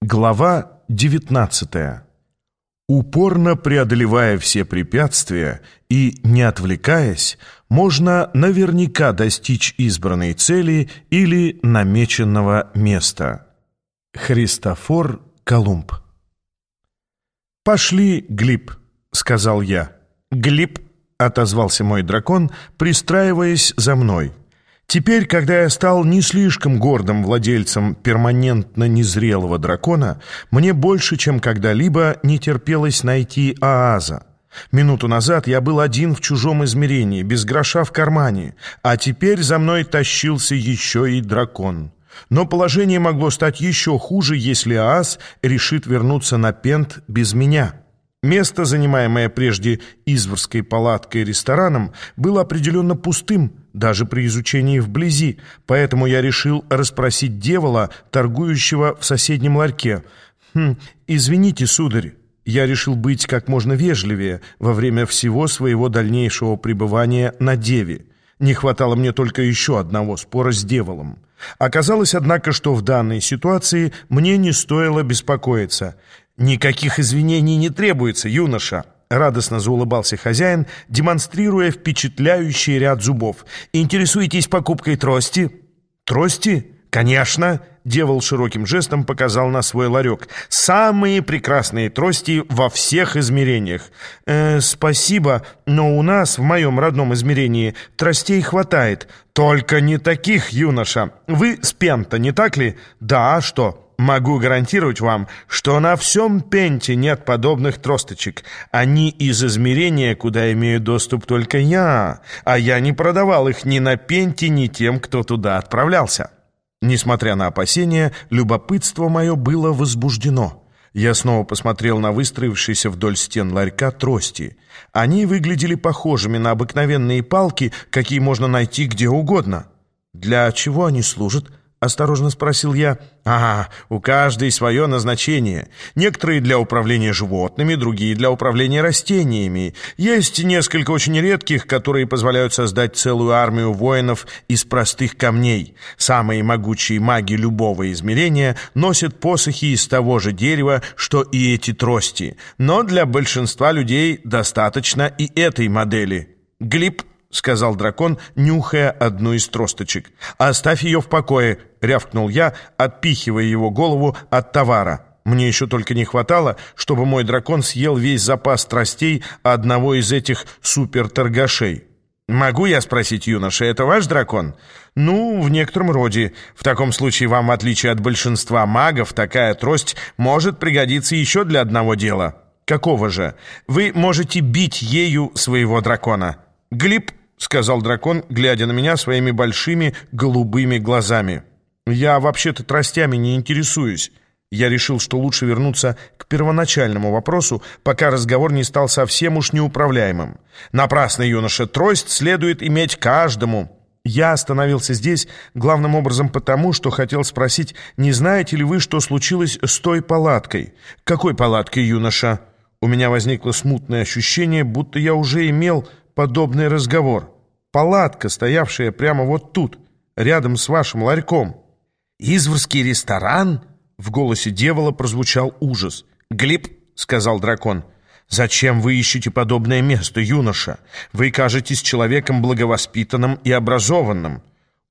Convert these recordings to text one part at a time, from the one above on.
Глава 19. Упорно преодолевая все препятствия и не отвлекаясь, можно наверняка достичь избранной цели или намеченного места. Христофор Колумб «Пошли, Глиб», — сказал я. «Глиб», — отозвался мой дракон, пристраиваясь за мной. Теперь, когда я стал не слишком гордым владельцем перманентно незрелого дракона, мне больше, чем когда-либо, не терпелось найти Ааза. Минуту назад я был один в чужом измерении, без гроша в кармане, а теперь за мной тащился еще и дракон. Но положение могло стать еще хуже, если Ааз решит вернуться на Пент без меня». Место, занимаемое прежде Изворской палаткой и рестораном, было определенно пустым, даже при изучении вблизи, поэтому я решил расспросить девола, торгующего в соседнем ларьке. «Хм, извините, сударь». Я решил быть как можно вежливее во время всего своего дальнейшего пребывания на Деве. Не хватало мне только еще одного спора с деволом. Оказалось, однако, что в данной ситуации мне не стоило беспокоиться. «Никаких извинений не требуется, юноша!» Радостно заулыбался хозяин, демонстрируя впечатляющий ряд зубов. «Интересуетесь покупкой трости?» «Трости? Конечно!» Девол широким жестом показал на свой ларек. «Самые прекрасные трости во всех измерениях!» э, «Спасибо, но у нас, в моем родном измерении, тростей хватает. Только не таких, юноша! Вы с Пента, не так ли?» «Да, а что?» Могу гарантировать вам, что на всем Пенте нет подобных тросточек. Они из измерения, куда имею доступ только я, а я не продавал их ни на Пенте, ни тем, кто туда отправлялся. Несмотря на опасения, любопытство мое было возбуждено. Я снова посмотрел на выстроившиеся вдоль стен ларька трости. Они выглядели похожими на обыкновенные палки, какие можно найти где угодно. Для чего они служат? — осторожно спросил я. «Ага, у каждой свое назначение. Некоторые для управления животными, другие для управления растениями. Есть несколько очень редких, которые позволяют создать целую армию воинов из простых камней. Самые могучие маги любого измерения носят посохи из того же дерева, что и эти трости. Но для большинства людей достаточно и этой модели. Глиб — сказал дракон, нюхая одну из тросточек. «Оставь ее в покое», — рявкнул я, отпихивая его голову от товара. Мне еще только не хватало, чтобы мой дракон съел весь запас тростей одного из этих суперторгашей. «Могу я спросить, юноша, это ваш дракон?» «Ну, в некотором роде. В таком случае вам, в отличие от большинства магов, такая трость может пригодиться еще для одного дела». «Какого же? Вы можете бить ею своего дракона». Глиб — сказал дракон, глядя на меня своими большими голубыми глазами. «Я вообще-то тростями не интересуюсь». Я решил, что лучше вернуться к первоначальному вопросу, пока разговор не стал совсем уж неуправляемым. «Напрасно, юноша, трость следует иметь каждому». Я остановился здесь главным образом потому, что хотел спросить, не знаете ли вы, что случилось с той палаткой? «Какой палаткой, юноша?» У меня возникло смутное ощущение, будто я уже имел подобный разговор. Палатка, стоявшая прямо вот тут, рядом с вашим ларьком. «Изворский ресторан?» В голосе дьявола прозвучал ужас. «Глеб», — сказал дракон, — «зачем вы ищете подобное место, юноша? Вы кажетесь человеком благовоспитанным и образованным.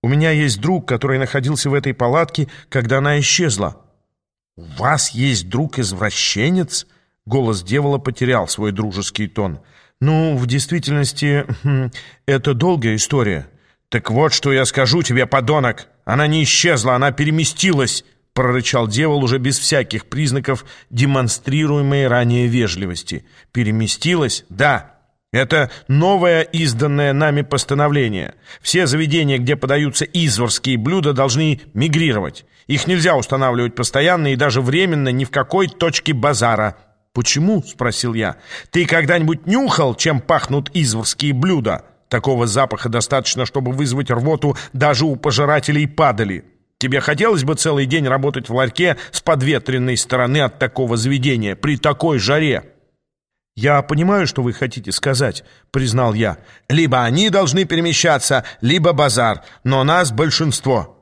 У меня есть друг, который находился в этой палатке, когда она исчезла». «У вас есть друг-извращенец?» Голос дьявола потерял свой дружеский тон — «Ну, в действительности, хм, это долгая история». «Так вот, что я скажу тебе, подонок! Она не исчезла, она переместилась!» прорычал дьявол уже без всяких признаков демонстрируемой ранее вежливости. «Переместилась? Да!» Это новое изданное нами постановление. Все заведения, где подаются изворские блюда, должны мигрировать. Их нельзя устанавливать постоянно и даже временно ни в какой точке базара. «Почему?» — спросил я. «Ты когда-нибудь нюхал, чем пахнут изворские блюда? Такого запаха достаточно, чтобы вызвать рвоту даже у пожирателей падали. Тебе хотелось бы целый день работать в ларьке с подветренной стороны от такого заведения, при такой жаре?» «Я понимаю, что вы хотите сказать», — признал я. «Либо они должны перемещаться, либо базар, но нас большинство».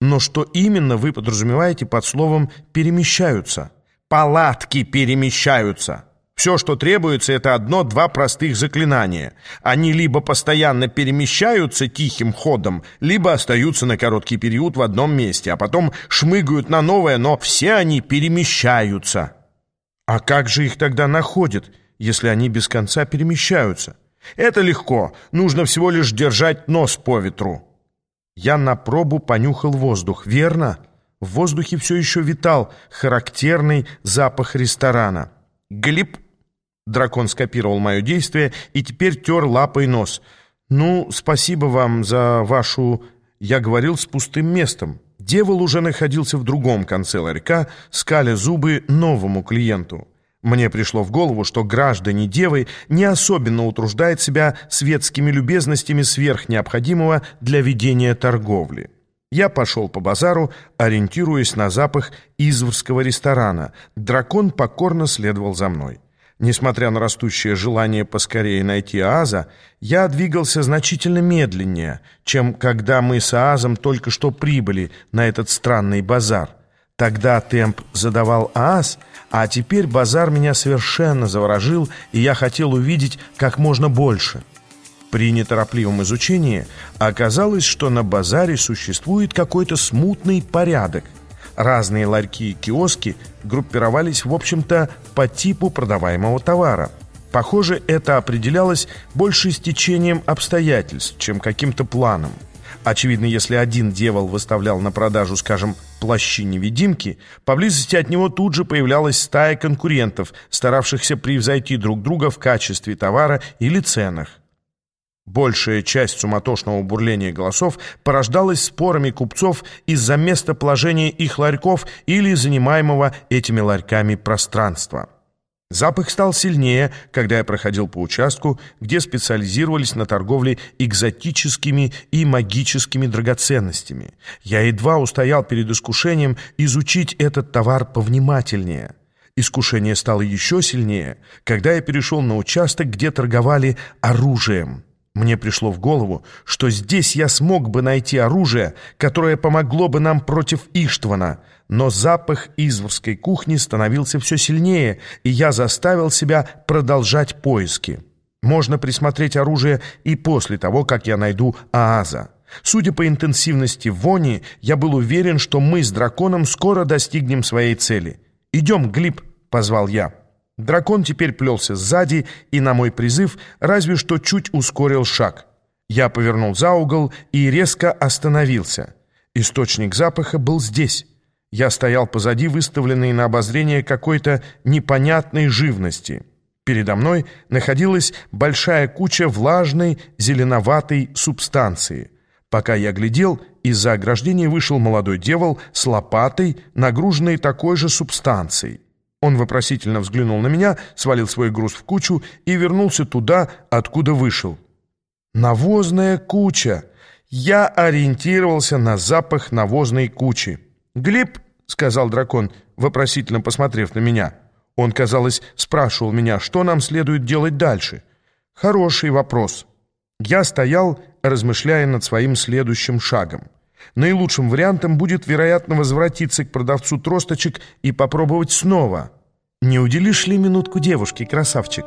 Но что именно вы подразумеваете под словом «перемещаются»? Палатки перемещаются. Все, что требуется, это одно-два простых заклинания. Они либо постоянно перемещаются тихим ходом, либо остаются на короткий период в одном месте, а потом шмыгают на новое, но все они перемещаются. А как же их тогда находят, если они без конца перемещаются? Это легко, нужно всего лишь держать нос по ветру. Я на пробу понюхал воздух, верно? В воздухе все еще витал характерный запах ресторана. Глеб Дракон скопировал мое действие и теперь тер лапой нос. «Ну, спасибо вам за вашу...» Я говорил с пустым местом. Девол уже находился в другом конце ларька, скаля зубы новому клиенту. Мне пришло в голову, что граждане Девы не особенно утруждают себя светскими любезностями сверх необходимого для ведения торговли. Я пошел по базару, ориентируясь на запах изворского ресторана. Дракон покорно следовал за мной. Несмотря на растущее желание поскорее найти Ааза, я двигался значительно медленнее, чем когда мы с Аазом только что прибыли на этот странный базар. Тогда темп задавал Ааз, а теперь базар меня совершенно заворожил, и я хотел увидеть как можно больше. При неторопливом изучении оказалось, что на базаре существует какой-то смутный порядок – Разные ларьки и киоски группировались, в общем-то, по типу продаваемого товара. Похоже, это определялось больше стечением обстоятельств, чем каким-то планом. Очевидно, если один дьявол выставлял на продажу, скажем, плащи-невидимки, поблизости от него тут же появлялась стая конкурентов, старавшихся превзойти друг друга в качестве товара или ценах. Большая часть суматошного бурления голосов порождалась спорами купцов из-за местоположения их ларьков или занимаемого этими ларьками пространства. Запах стал сильнее, когда я проходил по участку, где специализировались на торговле экзотическими и магическими драгоценностями. Я едва устоял перед искушением изучить этот товар повнимательнее. Искушение стало еще сильнее, когда я перешел на участок, где торговали оружием. Мне пришло в голову, что здесь я смог бы найти оружие, которое помогло бы нам против Иштвана, но запах изворской кухни становился все сильнее, и я заставил себя продолжать поиски. Можно присмотреть оружие и после того, как я найду Ааза. Судя по интенсивности вони, я был уверен, что мы с драконом скоро достигнем своей цели. «Идем, Глиб», — позвал я. Дракон теперь плелся сзади и на мой призыв разве что чуть ускорил шаг. Я повернул за угол и резко остановился. Источник запаха был здесь. Я стоял позади выставленной на обозрение какой-то непонятной живности. Передо мной находилась большая куча влажной зеленоватой субстанции. Пока я глядел, из-за ограждения вышел молодой дьявол с лопатой, нагруженной такой же субстанцией. Он вопросительно взглянул на меня, свалил свой груз в кучу и вернулся туда, откуда вышел. Навозная куча. Я ориентировался на запах навозной кучи. «Глеб», — сказал дракон, вопросительно посмотрев на меня. Он, казалось, спрашивал меня, что нам следует делать дальше. Хороший вопрос. Я стоял, размышляя над своим следующим шагом. Наилучшим вариантом будет, вероятно, возвратиться к продавцу тросточек и попробовать снова. Не уделишь ли минутку девушке, красавчик?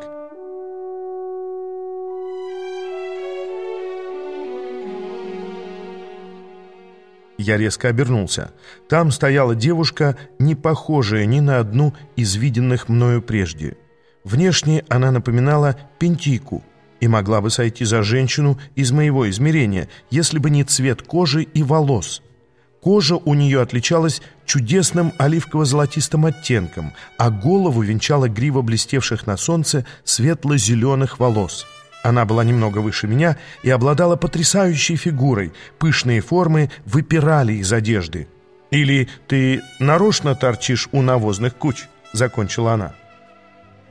Я резко обернулся. Там стояла девушка, не похожая ни на одну из виденных мною прежде. Внешне она напоминала пентику — и могла бы сойти за женщину из моего измерения, если бы не цвет кожи и волос. Кожа у нее отличалась чудесным оливково-золотистым оттенком, а голову венчала грива блестевших на солнце светло-зеленых волос. Она была немного выше меня и обладала потрясающей фигурой, пышные формы выпирали из одежды. «Или ты нарочно торчишь у навозных куч?» — закончила она.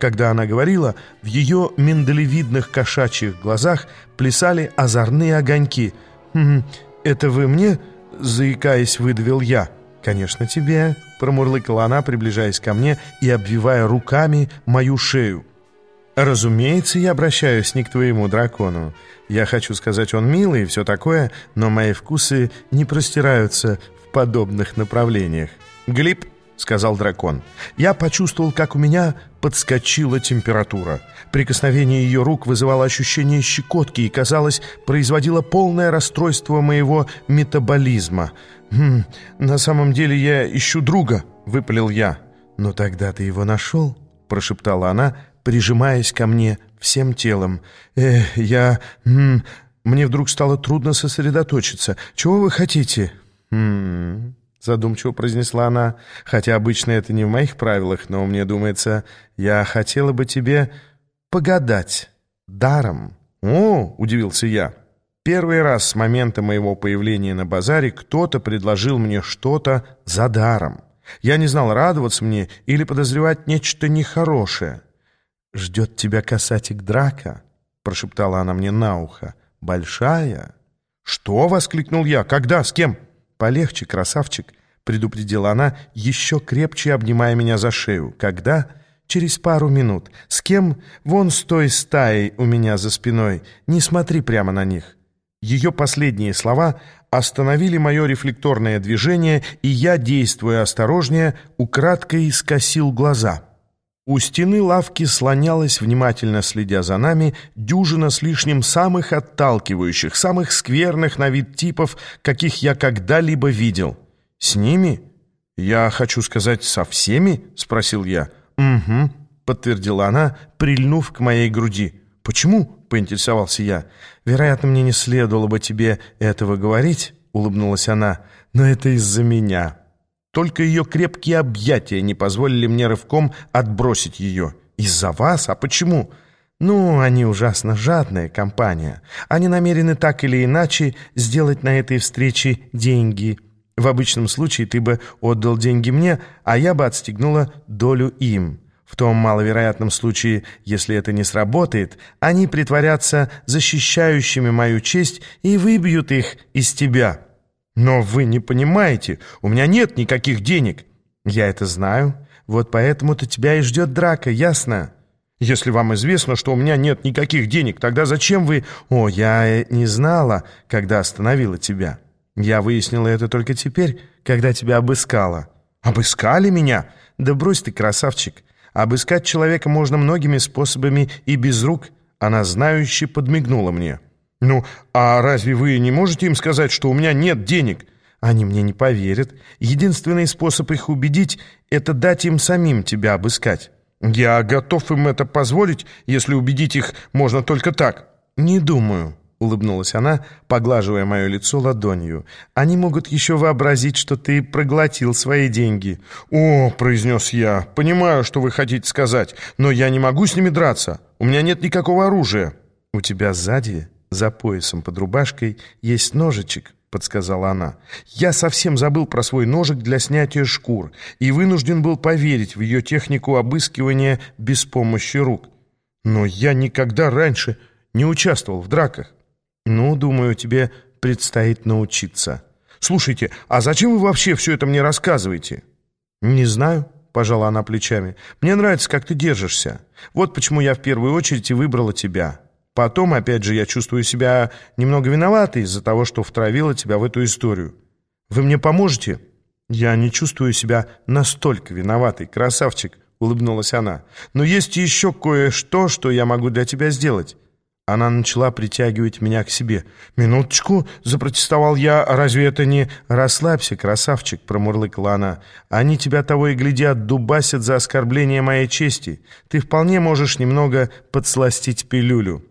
Когда она говорила, в ее миндалевидных кошачьих глазах плясали озорные огоньки. «Хм, это вы мне?» — заикаясь, выдавил я. «Конечно, тебе», — промурлыкала она, приближаясь ко мне и обвивая руками мою шею. «Разумеется, я обращаюсь не к твоему дракону. Я хочу сказать, он милый и все такое, но мои вкусы не простираются в подобных направлениях. Глиб — сказал дракон. Я почувствовал, как у меня подскочила температура. Прикосновение ее рук вызывало ощущение щекотки и, казалось, производило полное расстройство моего метаболизма. «Хм, на самом деле я ищу друга», — выпалил я. «Но тогда ты его нашел?» — прошептала она, прижимаясь ко мне всем телом. «Э, я... Хм, мне вдруг стало трудно сосредоточиться. Чего вы хотите?» «Хм...» задумчиво произнесла она. «Хотя обычно это не в моих правилах, но мне думается, я хотела бы тебе погадать даром». «О!» — удивился я. Первый раз с момента моего появления на базаре кто-то предложил мне что-то за даром. Я не знал, радоваться мне или подозревать нечто нехорошее. «Ждет тебя касатик драка», — прошептала она мне на ухо. «Большая?» «Что?» — воскликнул я. «Когда? С кем?» «Полегче, красавчик», — предупредила она, еще крепче обнимая меня за шею. «Когда?» «Через пару минут. С кем? Вон с той стаей у меня за спиной. Не смотри прямо на них». Ее последние слова остановили мое рефлекторное движение, и я, действуя осторожнее, украдкой скосил глаза. У стены лавки слонялась, внимательно следя за нами, дюжина с лишним самых отталкивающих, самых скверных на вид типов, каких я когда-либо видел. «С ними? Я хочу сказать, со всеми?» — спросил я. «Угу», — подтвердила она, прильнув к моей груди. «Почему?» — поинтересовался я. «Вероятно, мне не следовало бы тебе этого говорить», — улыбнулась она, — «но это из-за меня». Только ее крепкие объятия не позволили мне рывком отбросить ее. Из-за вас? А почему? Ну, они ужасно жадная компания. Они намерены так или иначе сделать на этой встрече деньги. В обычном случае ты бы отдал деньги мне, а я бы отстегнула долю им. В том маловероятном случае, если это не сработает, они притворятся защищающими мою честь и выбьют их из тебя». «Но вы не понимаете, у меня нет никаких денег». «Я это знаю. Вот поэтому-то тебя и ждет драка, ясно?» «Если вам известно, что у меня нет никаких денег, тогда зачем вы...» «О, я не знала, когда остановила тебя. Я выяснила это только теперь, когда тебя обыскала». «Обыскали меня?» «Да брось ты, красавчик. Обыскать человека можно многими способами и без рук». Она знающе подмигнула мне. «Ну, а разве вы не можете им сказать, что у меня нет денег?» «Они мне не поверят. Единственный способ их убедить — это дать им самим тебя обыскать». «Я готов им это позволить, если убедить их можно только так». «Не думаю», — улыбнулась она, поглаживая мое лицо ладонью. «Они могут еще вообразить, что ты проглотил свои деньги». «О», — произнес я, — «понимаю, что вы хотите сказать, но я не могу с ними драться. У меня нет никакого оружия». «У тебя сзади за поясом под рубашкой есть ножичек», — подсказала она. «Я совсем забыл про свой ножик для снятия шкур и вынужден был поверить в ее технику обыскивания без помощи рук. Но я никогда раньше не участвовал в драках. Ну, думаю, тебе предстоит научиться. Слушайте, а зачем вы вообще все это мне рассказываете?» «Не знаю», — пожала она плечами. «Мне нравится, как ты держишься. Вот почему я в первую очередь и выбрала тебя». Потом, опять же, я чувствую себя немного виноватой из-за того, что втравила тебя в эту историю. Вы мне поможете?» «Я не чувствую себя настолько виноватой, красавчик», — улыбнулась она. «Но есть еще кое-что, что я могу для тебя сделать». Она начала притягивать меня к себе. «Минуточку!» — запротестовал я. «Разве это не...» «Расслабься, красавчик!» — промурлыкала она. «Они тебя того и глядят, дубасят за оскорбление моей чести. Ты вполне можешь немного подсластить пилюлю».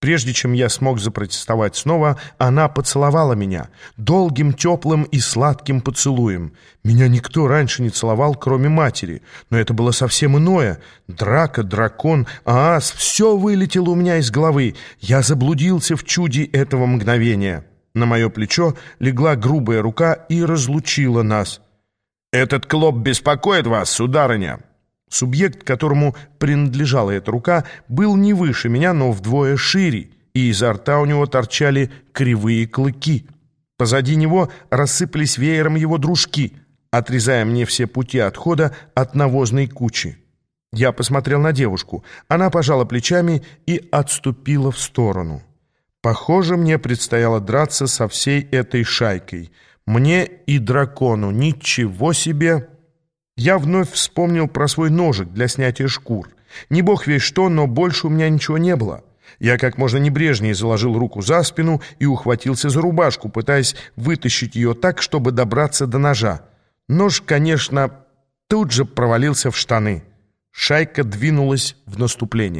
Прежде чем я смог запротестовать снова, она поцеловала меня долгим, теплым и сладким поцелуем. Меня никто раньше не целовал, кроме матери, но это было совсем иное. Драка, дракон, аас — все вылетело у меня из головы. Я заблудился в чуде этого мгновения. На мое плечо легла грубая рука и разлучила нас. «Этот клоп беспокоит вас, сударыня?» Субъект, которому принадлежала эта рука, был не выше меня, но вдвое шире, и изо рта у него торчали кривые клыки. Позади него рассыпались веером его дружки, отрезая мне все пути отхода от навозной кучи. Я посмотрел на девушку. Она пожала плечами и отступила в сторону. Похоже, мне предстояло драться со всей этой шайкой. Мне и дракону ничего себе. Я вновь вспомнил про свой ножик для снятия шкур. Не бог весь что, но больше у меня ничего не было. Я как можно небрежнее заложил руку за спину и ухватился за рубашку, пытаясь вытащить ее так, чтобы добраться до ножа. Нож, конечно, тут же провалился в штаны. Шайка двинулась в наступление.